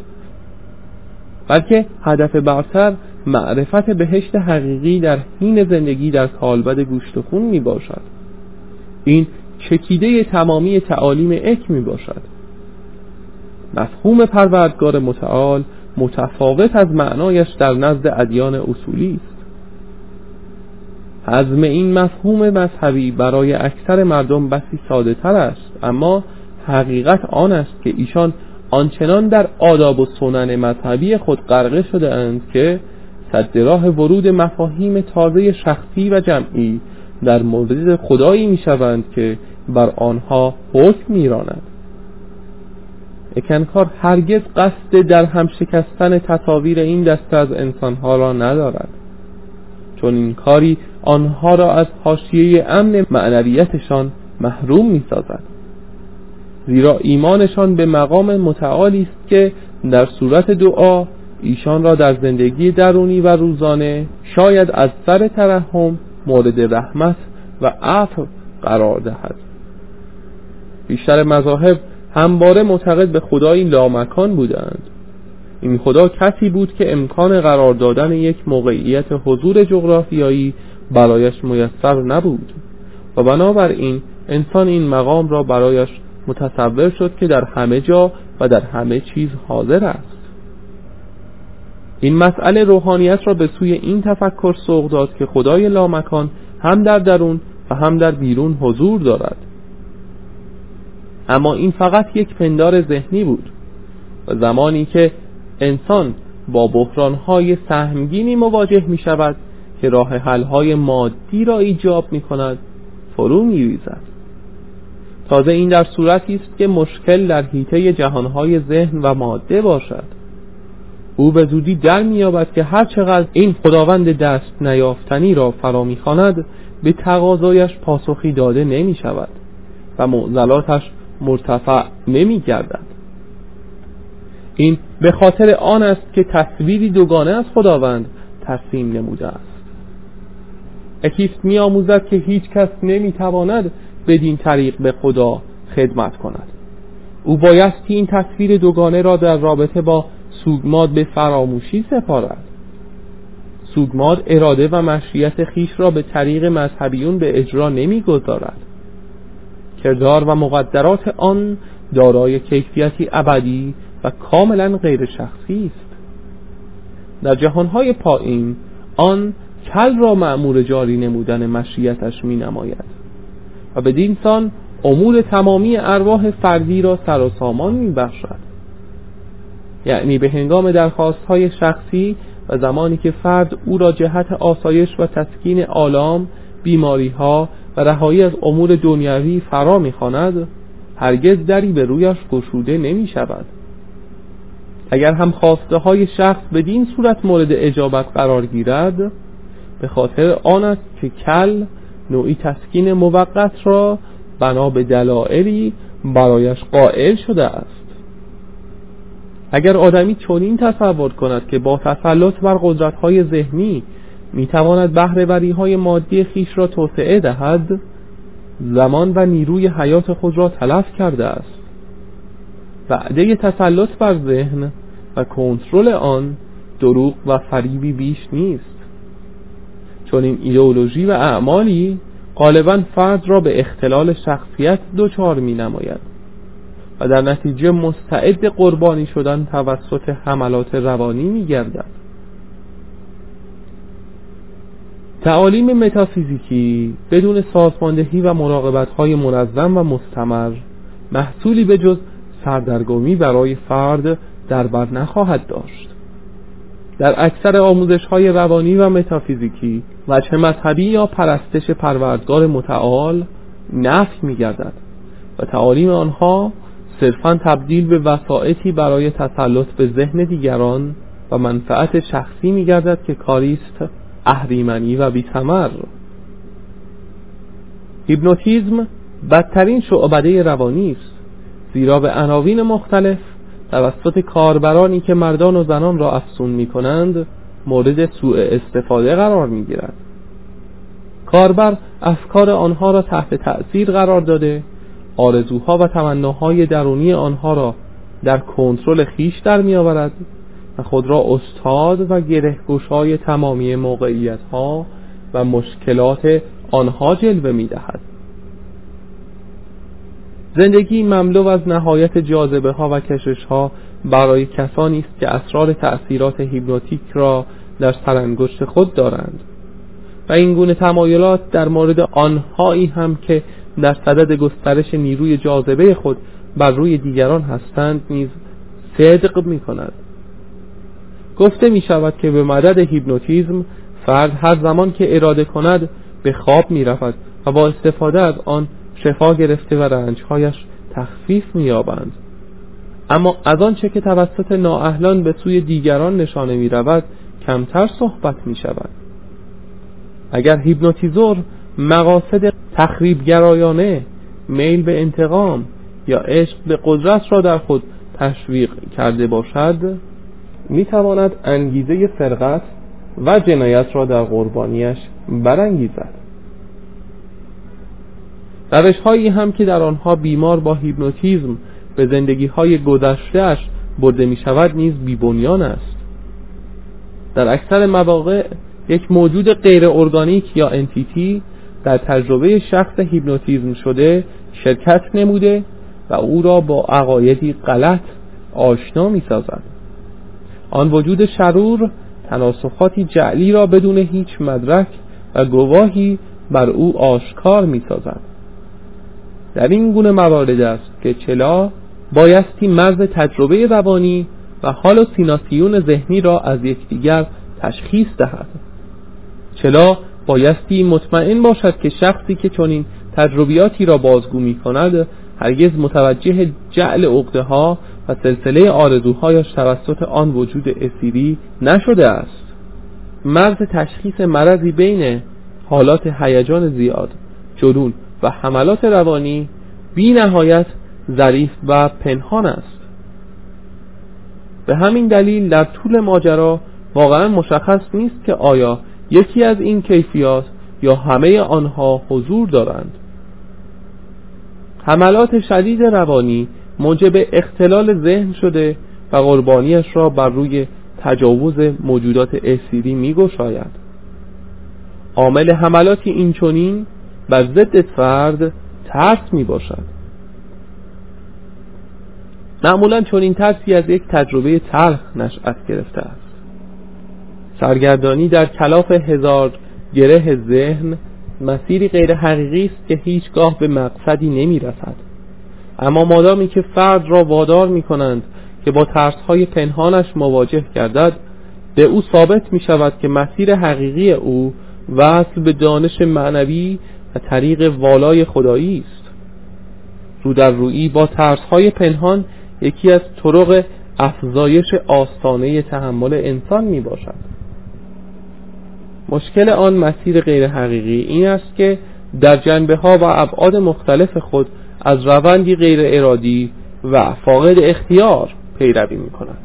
بلکه هدف برتر معرفت بهشت حقیقی در حین زندگی در کالبد گوشت و خون می باشد این چکیده تمامی تعالیم اک می باشد. مفهوم پروردگار متعال متفاوت از معنایش در نزد ادیان اصولی است. حزم این مفهوم مذهبی برای اکثر مردم بسی ساده تر است اما حقیقت آن است که ایشان آنچنان در آداب و سنن مذهبی خود غرقه شده اند که صد راه ورود مفاهیم تازه شخصی و جمعی در مورد خدایی می شوند که بر آنها حکم میراند. اکنکار هرگز قصد در هم شکستن تصاویر این دسته از انسانها را ندارد. چون این کاری آنها را از حاشیه امن معنویتشان محروم می سازد زیرا ایمانشان به مقام متعالی است که در صورت دعا ایشان را در زندگی درونی و روزانه شاید از سر ترحم مورد رحمت و عفو قرار دهد. بیشتر مذاهب همواره معتقد به خدایی لامکان بودند. این خدا کسی بود که امکان قرار دادن یک موقعیت حضور جغرافیایی برایش میسر نبود. و بنابراین انسان این مقام را برایش متصور شد که در همه جا و در همه چیز حاضر است. این مسئله روحانیت را به سوی این تفکر سوق داد که خدای لامکان هم در درون و هم در بیرون حضور دارد. اما این فقط یک پندار ذهنی بود و زمانی که انسان با بحرانهای سهمگینی مواجه می شود که راه حلهای مادی را ایجاب می کند فرو می ریزد تازه این در صورتی است که مشکل در حیطه جهانهای ذهن و ماده باشد. او به زودی در مییابد که هر چقدر این خداوند دست نیافتنی را فرا می‌خواند به تقاضایش پاسخی داده نمی شود و معضلاتش مرتفع نمی گردد این به خاطر آن است که تصویری دوگانه از خداوند ترسیم نموده است. اکیست می آموزد که هیچ کس نمی تواند بدین طریق به خدا خدمت کند. او بایستی این تصویر دوگانه را در رابطه با سوگماد به فراموشی سپارد. سوگماد اراده و مشریت خیش را به طریق مذهبیون به اجرا نمی‌گذارد. کردار و مقدرات آن دارای کیفیتی ابدی و کاملا غیر شخصی است. در جهانهای پایین آن کل را معمور جاری نمودن مشریتش می نماید و بدین سان امور تمامی ارواح فردی را سر و سامان می بخشد یعنی به هنگام درخواست های شخصی و زمانی که فرد او را جهت آسایش و تسکین آلام بیماری ها و رهایی از امور دنیوی فرا می‌خواند هرگز دری به رویش گشوده نمی شود اگر هم خواسته های شخص بدین صورت مورد اجابت قرار گیرد به خاطر آن است که کل نوعی تسکین موقت را بنا به دلایلی برایش قائل شده است. اگر آدمی چنین تصور کند که با تسلط بر قدرت‌های ذهنی می‌تواند بهرهوری های مادی خیش را توسعه دهد زمان و نیروی حیات خود را تلف کرده است. وعده تسلط بر ذهن و کنترل آن دروغ و فریبی بیش نیست. چون این ایدئولوژی و اعمالی غالبا فرد را به اختلال شخصیت دچار می نماید و در نتیجه مستعد قربانی شدن توسط حملات روانی می گردد تعالیم متافیزیکی بدون سازماندهی و مراقبت های منظم و مستمر محصولی به جز سردرگمی برای فرد در بر نخواهد داشت. در اکثر آموزش های روانی و متافیزیکی وجه مذهبی یا پرستش پروردگار متعال نفی می گردد و تعالیم آنها صرفا تبدیل به وسائطی برای تسلط به ذهن دیگران و منفعت شخصی می گردد که کاریست اهریمنی و بیثمر. هیپنوتیزم بدترین شعبده روانی است زیرا به عناوین مختلف توسط کاربرانی که مردان و زنان را افسون می کنند مورد سوء استفاده قرار می گیرد کاربر افکار آنها را تحت تأثیر قرار داده آرزوها و تمناهای درونی آنها را در کنترل خیش در می آورد و خود را استاد و گرهگوشای تمامی موقعیت ها و مشکلات آنها جلوه می دهد زندگی مملو از نهایت جاذبه ها و کشش ها برای کسانی است که اسرار تأثیرات هیپنوتیک را در سرانگشت خود دارند و این گونه تمایلات در مورد آنهایی هم که در صدد گسترش نیروی جاذبه خود بر روی دیگران هستند نیز صدق می کند گفته می شود که به مدد هیپنوتیزم فرد هر زمان که اراده کند به خواب می رفت و با استفاده از آن شفا گرفته و رنجهایش تخفیف می یابند اما از آنچه که توسط نااهلان به سوی دیگران نشانه می رود کمتر صحبت می شود اگر هیپنوتیزور مقاصد تخریبگرایانه میل به انتقام یا عشق به قدرت را در خود تشویق کرده باشد می تواند انگیزه سرقت و جنایت را در قربانیش برانگیزد. روش هایی هم که در آنها بیمار با هیپنوتیزم به زندگی های گذشتهش برده می شود نیز بیبنیان است. در اکثر مواقع یک موجود غیر ارگانیک یا entity در تجربه شخص هیپنوتیزم شده شرکت نموده و او را با عقایدی غلط آشنا می سازد آن وجود شرور تناسخاتی جعلی را بدون هیچ مدرک و گواهی بر او آشکار می سازد در این گونه موارد است که چلا بایستی مرز تجربه روانی و حال و سیناسیون ذهنی را از یکدیگر تشخیص دهد. چلا بایستی مطمئن باشد که شخصی که چنین تجربیاتی را بازگو می کند هرگز متوجه جعل عقده ها و سلسله آرزوهایش توسط آن وجود اسیری نشده است. مرز تشخیص مرضی بین حالات هیجان زیاد جنون و حملات روانی بی نهایت ظریف و پنهان است. به همین دلیل در طول ماجرا واقعا مشخص نیست که آیا یکی از این کیفیات یا همه آنها حضور دارند. حملات شدید روانی موجب اختلال ذهن شده و قربانیش را بر روی تجاوز موجودات اسیری می گشاید عامل حملاتی اینچنین بر ضد فرد ترس می باشد معمولا چنین ترسی از یک تجربه تلخ نشأت گرفته است. سرگردانی در کلاف هزار گره ذهن مسیری غیر حقیقی است که هیچگاه به مقصدی نمی رسد اما مادامی که فرد را وادار می کنند که با ترسهای پنهانش مواجه گردد به او ثابت می شود که مسیر حقیقی او وصل به دانش معنوی و طریق والای خدایی است. رو در رویی با ترسهای پنهان یکی از طرق افزایش آستانه تحمل انسان می باشد مشکل آن مسیر غیر حقیقی این است که در جنبه ها و ابعاد مختلف خود از روندی غیر ارادی و فاقد اختیار پیروی می کند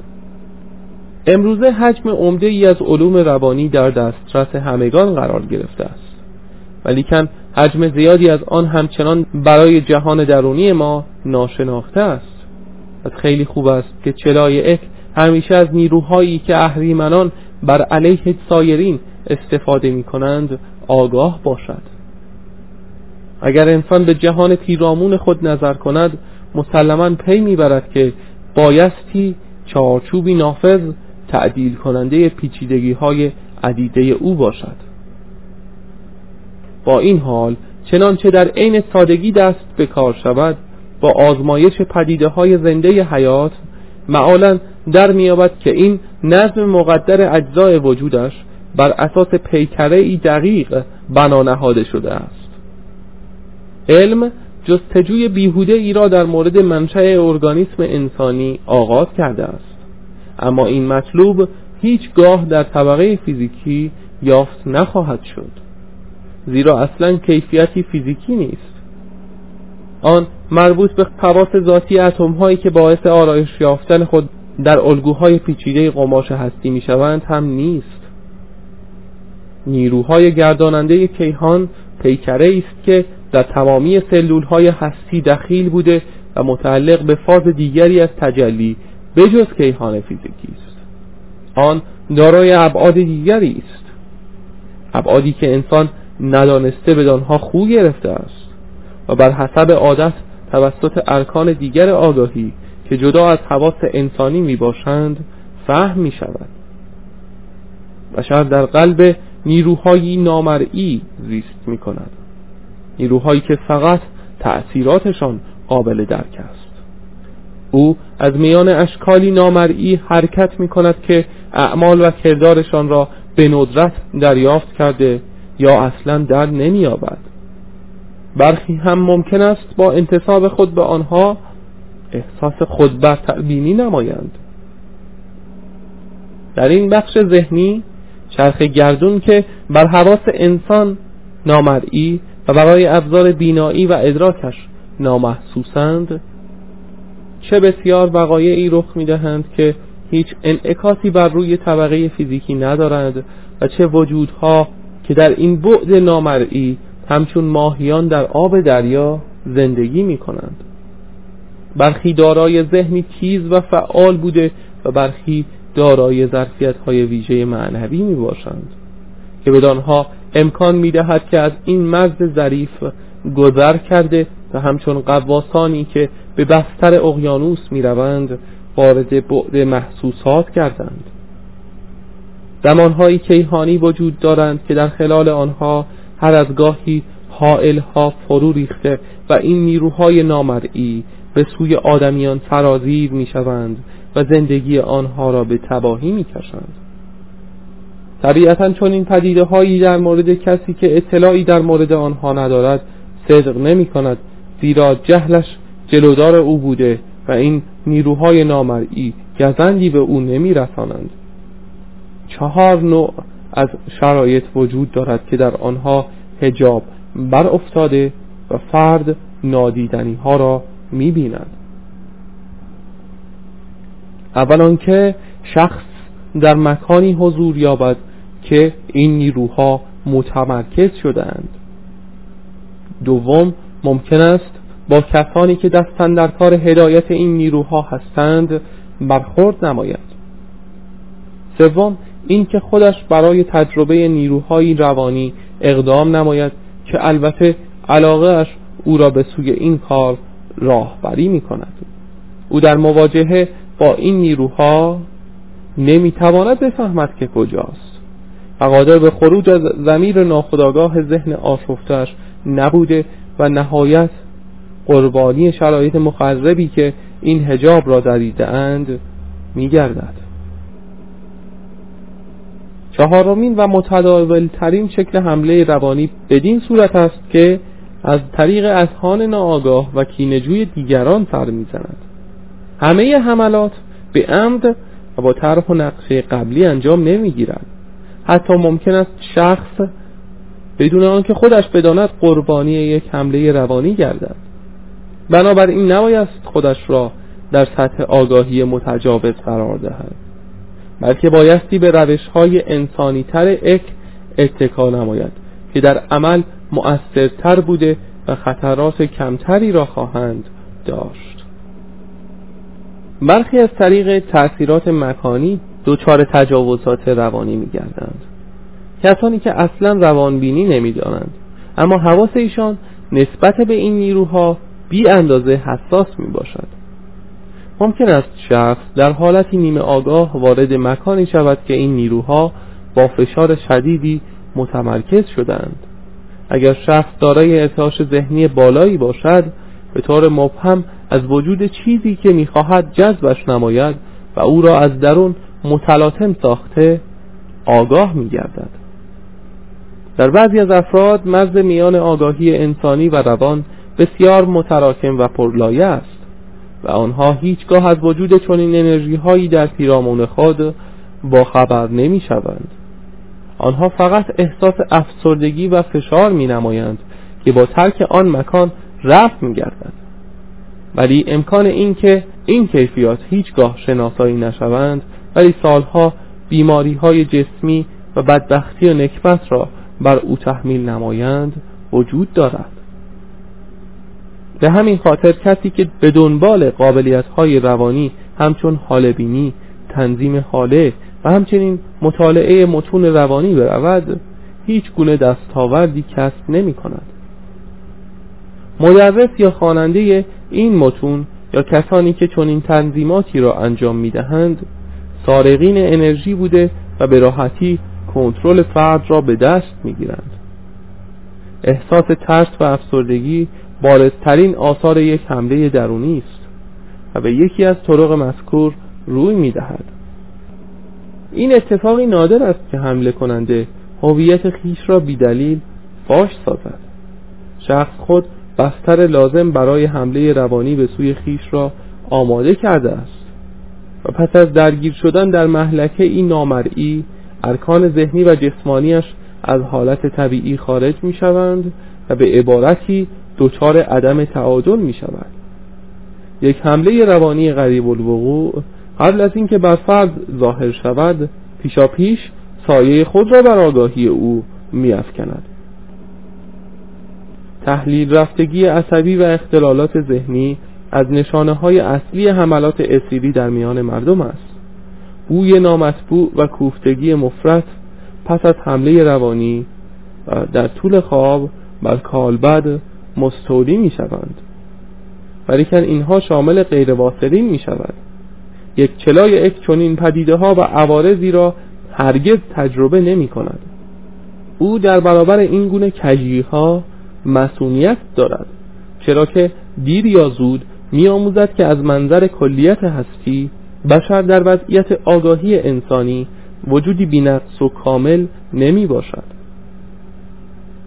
امروزه حجم عمده ای از علوم روانی در دسترس همگان قرار گرفته است. ولیکن حجم زیادی از آن همچنان برای جهان درونی ما ناشناخته است. از خیلی خوب است که چلای اک همیشه از نیروهایی که اهریمنان بر علیه سایرین استفاده می کنند آگاه باشد. اگر انسان به جهان پیرامون خود نظر کند مسلما پی می‌برد که بایستی چارچوبی نافذ تعدیل کننده پیچیدگی های عدیده او باشد. با این حال چنانچه در عین سادگی دست به کار شود با آزمایش پدیده های زنده حیات معالا در میابد که این نظم مقدر اجزای وجودش بر اساس پیکره ای دقیق بنا نهاده شده است. علم جستجوی بیهوده ای را در مورد منشأ ارگانیسم انسانی آغاز کرده است. اما این مطلوب هیچگاه در طبقه فیزیکی یافت نخواهد شد. زیرا اصلا کیفیتی فیزیکی نیست. آن مربوط به خواص ذاتی اتم هایی که باعث آرایش یافتن خود در الگوهای پیچیده قماش هستی می شوند هم نیست. نیروهای گرداننده کیهان پیکره است که در تمامی سلول های هستی دخیل بوده و متعلق به فاز دیگری از تجلی بجز کیهان فیزیکی است. آن دارای ابعاد دیگری است. ابعادی که انسان ندانسته به آنها خو گرفته است و بر حسب عادت توسط ارکان دیگر آگاهی که جدا از حواس انسانی می باشند فهم می شود بشر در قلب نیروهایی نامرئی زیست می کند نیروهایی که فقط تأثیراتشان قابل درک است. او از میان اشکالی نامرئی حرکت می کند که اعمال و کردارشان را به ندرت دریافت کرده یا اصلا در نمییابد. برخی هم ممکن است با انتصاب خود به آنها احساس خود برتربینی نمایند. در این بخش ذهنی چرخ گردون که بر حواس انسان نامرئی و برای ابزار بینایی و ادراکش نامحسوسند چه بسیار وقایعی رخ می‌دهند که هیچ انعکاسی بر روی طبقه فیزیکی ندارند و چه وجودها که در این بعد نامرئی همچون ماهیان در آب دریا زندگی می کنند برخی دارای ذهنی تیز و فعال بوده و برخی دارای ظرفیت های ویژه معنوی می باشند که بدانها امکان می‌دهد که از این مرز ظریف گذر کرده و همچون قواسانی که به بستر اقیانوس می‌روند وارد بعد محسوسات کردند زمانهایی کیهانی وجود دارند که در خلال آنها هر از گاهی ها فرو ریخته و این نیروهای نامرئی به سوی آدمیان سرازیر می شوند و زندگی آنها را به تباهی می کشند طبیعتا چون این پدیده هایی در مورد کسی که اطلاعی در مورد آنها ندارد صدق نمی کند زیرا جهلش جلودار او بوده و این نیروهای نامرئی گزندی به او نمی رسانند چهار نوع از شرایط وجود دارد که در آنها هجاب بر افتاده و فرد نادیدنی ها را می بیند اول آنکه شخص در مکانی حضور یابد که این نیروها متمرکز شدند دوم ممکن است با کسانی که دستن در کار هدایت این نیروها هستند برخورد نماید. سوم اینکه خودش برای تجربه نیروهای روانی اقدام نماید که البته علاقه اش او را به سوی این کار راهبری می کند او در مواجهه با این نیروها نمی‌تواند بفهمد که کجاست. و قادر به خروج از زمیر ناخداگاه ذهن آشفتش نبوده و نهایت قربانی شرایط مخربی که این هجاب را دریده اند میگردد. چهارمین و متداولترین شکل حمله روانی بدین صورت است که از طریق اذهان ناآگاه و کینجوی دیگران سر می‌زند. همه حملات به عمد و با طرح و نقشه قبلی انجام نمی‌گیرد حتی ممکن است شخص بدون آنکه خودش بداند قربانی یک حمله روانی گردد. بنابراین نبایست خودش را در سطح آگاهی متجاوز قرار دهد بلکه بایستی به روش های انسانی تر اک اتکا نماید که در عمل مؤثرتر بوده و خطرات کمتری را خواهند داشت. برخی از طریق تأثیرات مکانی دچار تجاوزات روانی میگردند. کسانی که اصلا روانبینی نمی‌دانند اما حواس ایشان نسبت به این نیروها بی اندازه حساس می باشد ممکن است شخص در حالتی نیمه آگاه وارد مکانی شود که این نیروها با فشار شدیدی متمرکز شدند اگر شخص دارای ارتعاش ذهنی بالایی باشد به طور مبهم از وجود چیزی که می‌خواهد جذبش نماید و او را از درون متلاطم ساخته آگاه میگردد. در بعضی از افراد مرز میان آگاهی انسانی و روان بسیار متراکم و پرلایه است و آنها هیچگاه از وجود چنین انرژی هایی در پیرامون خود با خبر نمی شوند آنها فقط احساس افسردگی و فشار می نمایند که با ترک آن مکان رفت می گردند ولی امکان این که این کیفیات هیچگاه شناسایی نشوند ولی سالها بیماری های جسمی و بدبختی و نکبت را بر او تحمیل نمایند وجود دارد. به همین خاطر کسی که به دنبال قابلیت های روانی همچون حالبینی تنظیم حاله و همچنین مطالعه متون روانی برود هیچ گونه دستاوردی کسب نمی کند مدرس یا خواننده این متون یا کسانی که چنین تنظیماتی را انجام می دهند سارقین انرژی بوده و به راحتی کنترل فرد را به دست می گیرند احساس ترس و افسردگی بارزترین آثار یک حمله درونی است و به یکی از طرق مذکور روی می دهد این اتفاقی نادر است که حمله کننده هویت خیش را بیدلیل فاش سازد. شخص خود بستر لازم برای حمله روانی به سوی خیش را آماده کرده است. و پس از درگیر شدن در محلکه این نامرئی ارکان ذهنی و جسمانیش از حالت طبیعی خارج می شوند و به عبارتی دچار عدم تعادل می شود یک حمله روانی غریب الوقوع قبل از اینکه بر فرد ظاهر شود پیشا پیش سایه خود را بر آگاهی او می افکند تحلیل رفتگی عصبی و اختلالات ذهنی از نشانه های اصلی حملات اسیری در میان مردم است. بوی نامطبوع و کوفتگی مفرد پس از حمله روانی در طول خواب بر کالبد مستولی می شوند ولیکن اینها شامل غیر واصلین می شود یک چلای اک چنین پدیده ها و عوارضی را هرگز تجربه نمی کند او در برابر این گونه کجی ها مسئولیت دارد. چرا که دیر یا زود می آموزد که از منظر کلیت هستی بشر در وضعیت آگاهی انسانی وجودی بینقص و کامل نمی باشد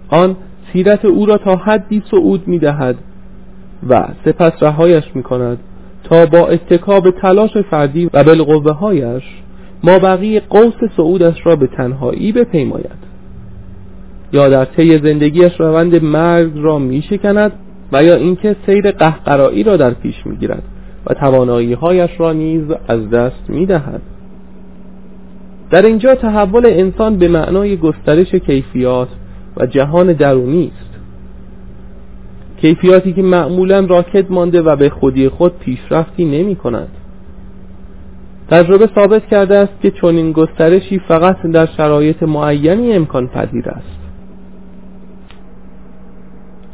آن سیرت او را تا حدی صعود می دهد و سپس رهایش می کند تا با اتکاب تلاش فردی و بالقوه هایش ما بقیه قوس صعودش را به تنهایی بپیماید. یا در طی زندگیش روند مرگ را می شکند و یا اینکه سیر قهقرایی را در پیش می گیرد و توانایی هایش را نیز از دست می دهد در اینجا تحول انسان به معنای گسترش کیفیات و جهان درونی است. کیفیاتی که معمولا راکت مانده و به خودی خود پیشرفتی نمی کند تجربه ثابت کرده است که چنین گسترشی فقط در شرایط معینی امکان پذیر است.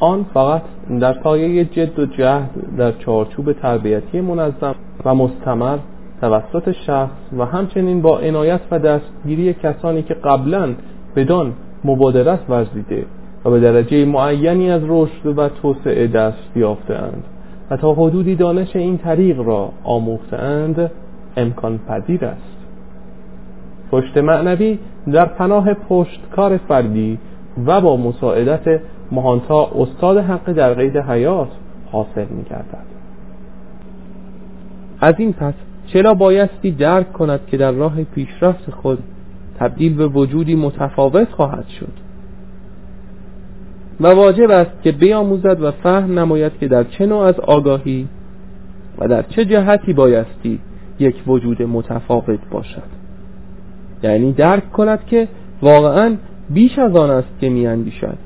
آن فقط در سایه جد و جهد در چارچوب تربیتی منظم و مستمر توسط شخص و همچنین با عنایت و دستگیری کسانی که قبلا بدان مبادرت ورزیده و به درجه معینی از رشد و توسعه دست یافتهاند و تا حدودی دانش این طریق را آموختهاند امکان پذیر است. پشت معنوی در پناه پشتکار فردی و با مساعدت مهانتا استاد حق در قید حیات حاصل می گردد از این پس چرا بایستی درک کند که در راه پیشرفت خود تبدیل به وجودی متفاوت خواهد شد؟ و واجب است که بیاموزد و فهم نماید که در چه نوع از آگاهی و در چه جهتی بایستی یک وجود متفاوت باشد. یعنی درک کند که واقعا بیش از آن است که میاندیشد.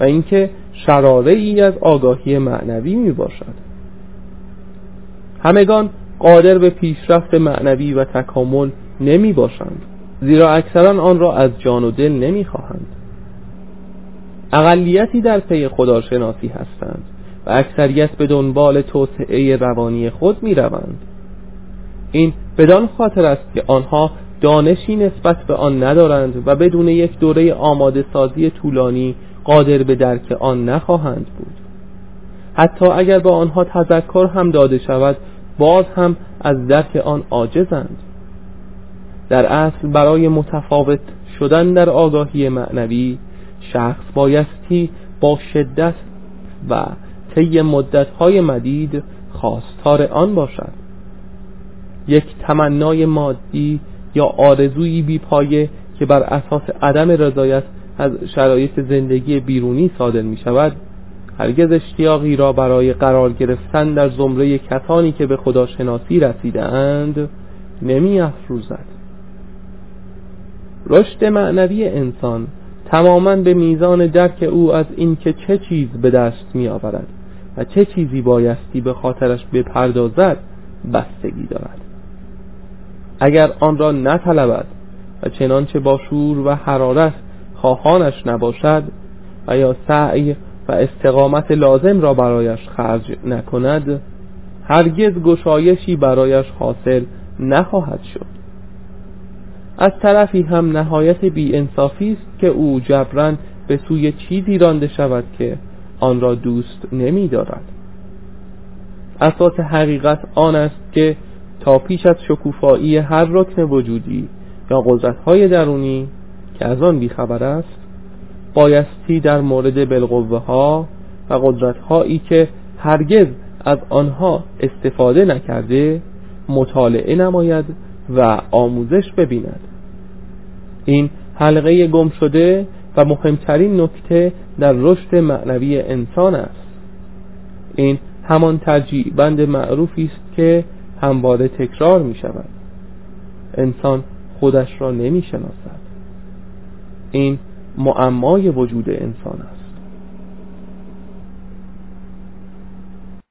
و اینکه شراره ای از آگاهی معنوی می باشد همگان قادر به پیشرفت معنوی و تکامل نمی باشند زیرا اکثرا آن را از جان و دل نمی خواهند اقلیتی در پی خداشناسی هستند و اکثریت به دنبال توسعه روانی خود می روند این بدان خاطر است که آنها دانشی نسبت به آن ندارند و بدون یک دوره آماده سازی طولانی قادر به درک آن نخواهند بود. حتی اگر با آنها تذکر هم داده شود باز هم از درک آن عاجزند. در اصل برای متفاوت شدن در آگاهی معنوی شخص بایستی با شدت و طی مدتهای مدید خواستار آن باشد. یک تمنای مادی یا آرزویی بیپایه که بر اساس عدم رضایت از شرایط زندگی بیرونی صادر می شود هرگز اشتیاقی را برای قرار گرفتن در زمره کسانی که به خداشناسی رسیده اند نمی افروزد رشد معنوی انسان تماما به میزان درک او از اینکه چه چیز به دست می آورد و چه چیزی بایستی به خاطرش بپردازد بستگی دارد. اگر آن را نطلبد و چنانچه با شور و حرارت خواهانش نباشد و یا سعی و استقامت لازم را برایش خرج نکند هرگز گشایشی برایش حاصل نخواهد شد. از طرفی هم نهایت انصافی است که او جبران به سوی چیزی رانده شود که آن را دوست نمی دارد اساس حقیقت آن است که تا پیش از شکوفایی هر رکن وجودی یا قدرتهای درونی که از آن بیخبر است بایستی در مورد بلغوه ها و قدرت هایی که هرگز از آنها استفاده نکرده مطالعه نماید و آموزش ببیند. این حلقه گم شده و مهمترین نکته در رشد معنوی انسان است. این همان ترجیع بند معروفی است که همواره تکرار می شود انسان خودش را نمی شناسد این معمای وجود انسان است.